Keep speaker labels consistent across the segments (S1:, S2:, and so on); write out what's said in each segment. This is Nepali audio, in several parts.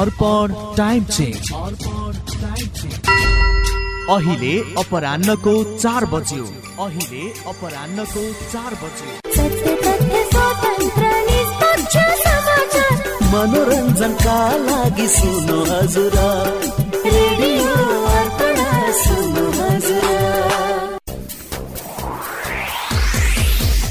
S1: अर्पण टाइम चेन्ज। अहिले अपरान्नको चार बज्यो। अहिले अपरान्नको चार बज्यो।
S2: मनोरञ्जनका लागि सुन्नु हजुर।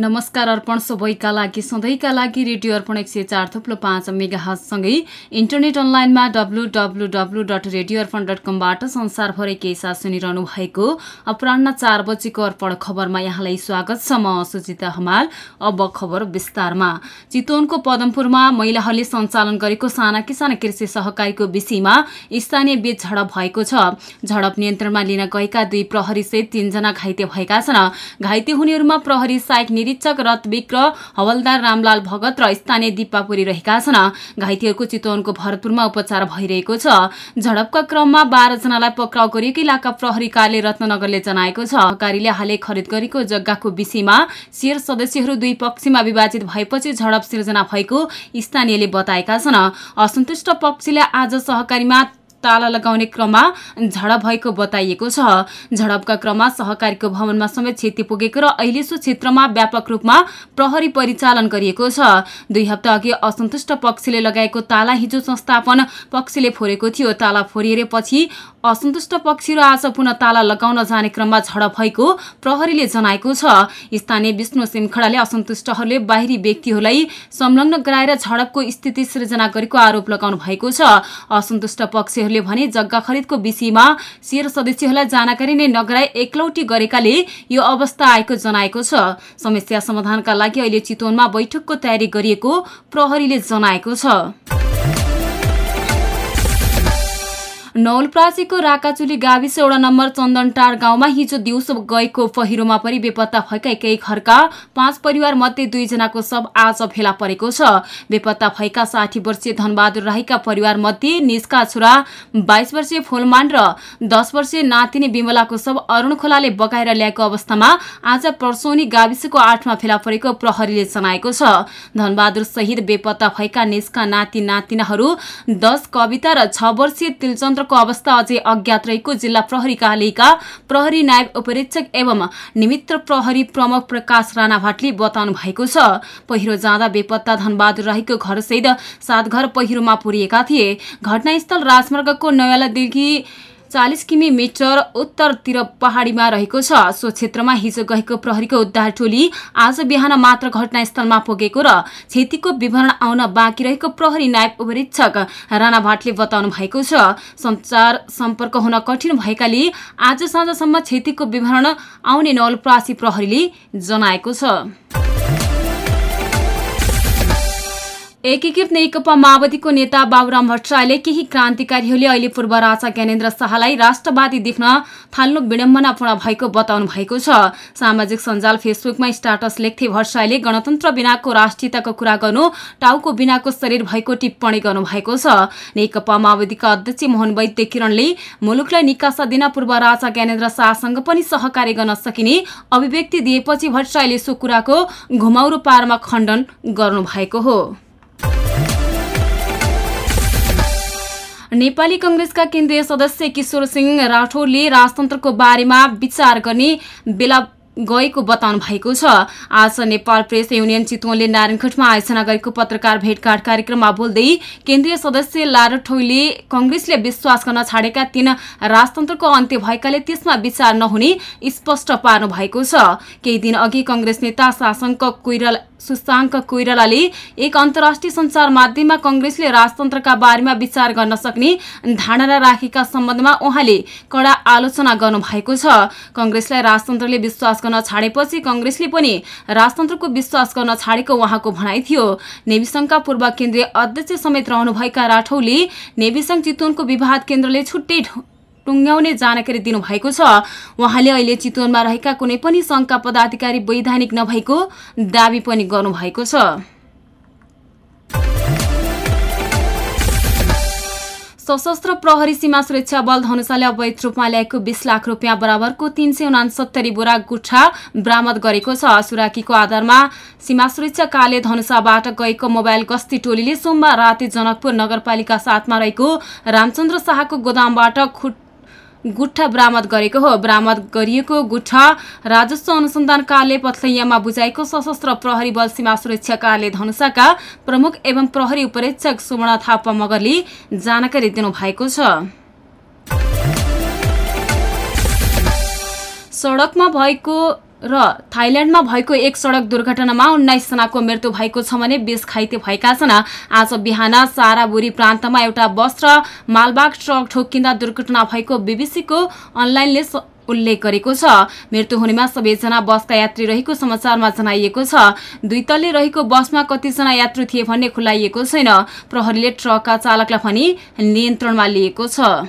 S3: नमस्कार अर्पण सबैका लागि सधैँका लागि रेडियो अर्पण एक सय चार थुप्लो पाँच मेगाहजसँगै इन्टरनेट अनलाइनमा W W W dot radio Arpan dot कमबाट संसारभरि केही साथ सुनिरहनु भएको अपरान्न चार बजीको अर्पण खबरमा यहाँलाई स्वागत छ। म सुजिता हमाल अब खबर विस्तारमा। चितवनको पदमपुरमा महिलाहरूले सञ्चालन गरेको साना किसान कृषि सहकारीको विषयमा स्थानीय बीच झडप भएको छ। झडप नियन्त्रणमा लिन गएका दुई प्रहरीसहित तीनजना घाइते भएका छन्। घाइते हुनेहरूमा प्रहरी सहायक निरीक्षक रतविक हवलदार रामलाल भगत र स्थानीय दिपापुरी रहेका छन्। घाइतेहरूको चितवनको भरतपुरमा उपचार भइरहेको छ। झडपका क्रममा बाह्रजनालाई पक्राउ गरिएको इलाका प्रहरी कार्य रत्नगरले जनाएको छ। सहकारीले हालै खरिद गरेको जग्गाको विषयमा शेर सदस्यहरू दुई पक्षमा विभाजित भएपछि झडप सिर्जना भएको स्थानीयले बताएका छन्। असन्तुष्ट पक्षले आज सहकारीमा ताला लगाउने क्रममा झडप भएको बताइएको छ। झडपका क्रममा सहकारीको भवनमा समेत क्षति पुगेको र अहिले सो क्षेत्रमा व्यापक रूपमा प्रहरी परिचालन गरिएको छ। दुई हप्ता अघि असन्तुष्ट पक्षले लगाएको ताला हिजो संस्थापन पक्षले फोरेको थियो। ताला फोरिएपछि असन्तुष्ट पक्षीहरू आज पुनः ताला लगाउन जाने क्रममा झडप भएको प्रहरीले जनाएको छ। स्थानीय विष्णु सिमखडाले असन्तुष्टहरूले बाहिरी व्यक्तिहरूलाई संलग्न गराएर झडपको स्थिति सृजना गरेको आरोप लगाउनु भएको छ। असन्तुष्ट पक्षहरूले भने जग्गा खरिदको विषयमा शेर सदस्यहरूलाई जानकारी नै नगराई एकलौटी गरेकाले यो अवस्था आएको जनाएको छ। समस्या समाधानका लागि अहिले चितवनमा बैठकको तयारी गरिएको प्रहरीले जनाएको छ। नौलप्रासीको राकाचुली गाविस एउटा नम्बर चन्दनटार गाउँमा हिजो दिउँसो गएको पहिरोमा परि बेपत्ता भएका एकै घरका पाँच परिवार मध्ये दुईजनाको शव आज फेला परेको छ। बेपत्ता भएका साठी वर्षीय धनबहादुर राईका परिवार मध्ये निस्का छोरा बाइस वर्षीय फुलमान र दस वर्षीय नातिनी विमलाको शव अरूण खोलाले बगाएर ल्याएको अवस्थामा आज पर्सौनी गाविसको आठमा फेला परेको प्रहरीले जनाएको छ। धनबहादुर सहित बेपत्ता भएका निस्का नाति नातिनाहरू दस कविता र छ वर्षीय तिलचन्द्र को अवस्था अझै अज्ञात रहेको जिल्ला प्रहरी कार्यालयका प्रहरी नायब उपरीक्षक एवं निमित्त प्रहरी प्रमुख प्रकाश राणा भाटले बताउनु भएको छ। पहिरो जाँदा बेपत्ता धनबहादुर राईको घरसहित सात घर पहिरोमा पुरिएका थिए। घटनास्थल राजमार्गको नयालादेखि चालिस किमी मिटर उत्तरतिर पहाडीमा रहेको छ। सो क्षेत्रमा हिजो गएको प्रहरीको उद्धार टोली आज बिहान मात्र घटनास्थलमा पुगेको र क्षतिको विवरण आउन बाँकी रहेको प्रहरी नायब उपरीक्षक राणा भाटले बताउनु भएको छ। संचार सम्पर्क हुन कठिन भएकाले आज साँझसम्म क्षतिको विवरण आउने नवलप्रासी प्रहरीले जनाएको छ। एकीकृत नेकपा माओवादीको नेता बाबुराम भट्टराईले केही क्रान्तिकारीहरूले अहिले पूर्व राजा ज्ञानेन्द्र शाहलाई राष्ट्रवादी देख्न थाल्नु विडम्बनापूर्ण भएको बताउनु भएको छ। सामाजिक सञ्जाल फेसबुकमा स्टाटस लेख्थे भट्टराईले गणतन्त्र बिनाको राष्ट्रियताको कुरा गर्नु टाउको बिनाको शरीर भएको टिप्पणी गर्नुभएको छ। नेकपा माओवादीका अध्यक्ष मोहन वैद्य किरणले मुलुकलाई निकासा दिन पूर्व राजा ज्ञानेन्द्र शाहसँग पनि सहकार्य गर्न सकिने अभिव्यक्ति दिएपछि भट्टराईले सो कुराको घुमाउरो पारमा खण्डन गर्नुभएको हो। नेपाली कंग्रेसका केन्द्रीय सदस्य किशोर सिंह राठौरले राजतन्त्रको बारेमा विचार गर्ने बेला गएको बताउनु भएको छ। आज नेपाल प्रेस युनियन चितवनले नारायणखटमा आयोजना गरेको पत्रकार भेटघाट कार्यक्रममा बोल्दै केन्द्रीय सदस्य लारठोइले कङ्ग्रेसले विश्वास गर्न छाडेका तीन राजतन्त्रको अन्त्य भएकाले त्यसमा विचार नहुने स्पष्ट पार्नु भएको छ। केही दिन अघि कङ्ग्रेस नेता शासक कोइराला सुशाङ्क कोइरालाले एक अन्तर्राष्ट्रिय सञ्चार माध्यममा कङ्ग्रेसले राजतन्त्रका बारेमा विचार गर्न सक्ने धारणा राखेका सम्बन्धमा उहाँले कडा आलोचना गर्नुभएको छ। कङ्ग्रेसलाई राजतन्त्रले विश्वास गर्न छाडेपछि कङ्ग्रेसले पनि राजतन्त्रको विश्वास गर्न छाडेको उहाँको भनाइ थियो। नेविसङ्घका पूर्व केन्द्रीय अध्यक्ष समेत रहनुभएका राठौले नेविसङ्घ चितवनको विवाद केन्द्रले छुट्टै टुङ्ग्याउने जानकारी दिनुभएको छ। उहाँले अहिले चितवनमा रहेका कुनै पनि संघका पदाधिकारी वैधानिक नभएको दावी पनि गर्नुभएको छ। सशस्त्र प्रहरी सीमा सुरक्षा बल धनुषाले अवैध रूपमा ल्याएको बीस लाख रुपियाँ बराबरको तीन सय उनासत्तरी बोरा गुठा बरामद गरेको छ। सुराकीको आधारमा सीमा सुरक्षा कार्य धनुषाबाट गएको मोबाइल गस्ती टोलीले सोमबार राति जनकपुर नगरपालिका साथमा रहेको रामचन्द्र शाहको गोदामबाट खुट गुठा बरामद गरेको हो। बरामद गरिएको गुठा राजस्व अनुसन्धान कार्यालय पथलैयामा बुझाएको सशस्त्र प्रहरी बल सीमा सुरक्षा कार्यालय धनुषाका प्रमुख एवं प्रहरी उपरीक्षक सुवर्ण थापा मगरले जानकारी दिनुभएको छ। सड़कमा भएको र थाइल्याण्डमा भएको एक सड़क दुर्घटनामा उन्नाइसजनाको मृत्यु भएको छ भने बीस घाइते भएका छन्। आज बिहान साराबुरी प्रान्तमा एउटा बस र मालबाग ट्रक ठोकिँदा दुर्घटना भएको बीबीसीको अनलाइनले उल्लेख गरेको छ। मृत्यु हुनेमा सबैजना बसका यात्री रहेको समाचारमा जनाइएको छ। दुई तल्ले रहेको बसमा कतिजना यात्रु थिए भन्ने खुलाइएको छैन। प्रहरीले ट्रकका चालकलाई पनि नियन्त्रणमा लिएको छ।